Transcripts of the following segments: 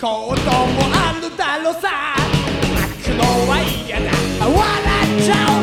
こともあるだろうさ。泣くのは嫌だ。笑っちゃおう。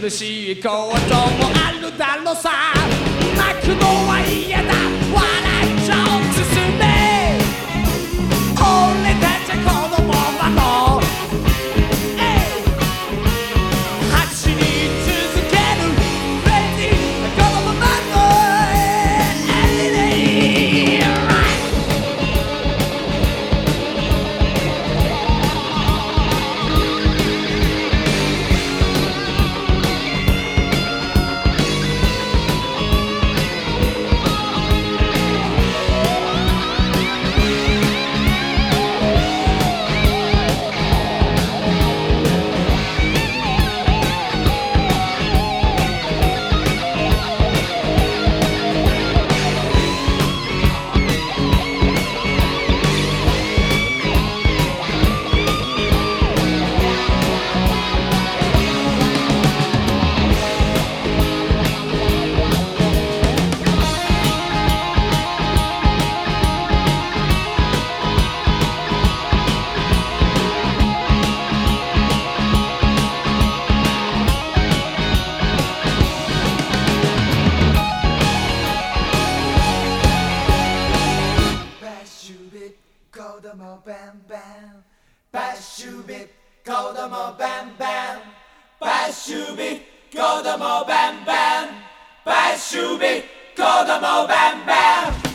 苦しいこともあるだろうさ。泣くのは嫌だ。笑バンバンバッシュビッ子供バンバンパッシュビッ子供バンバンバッシュビッ子供バンバン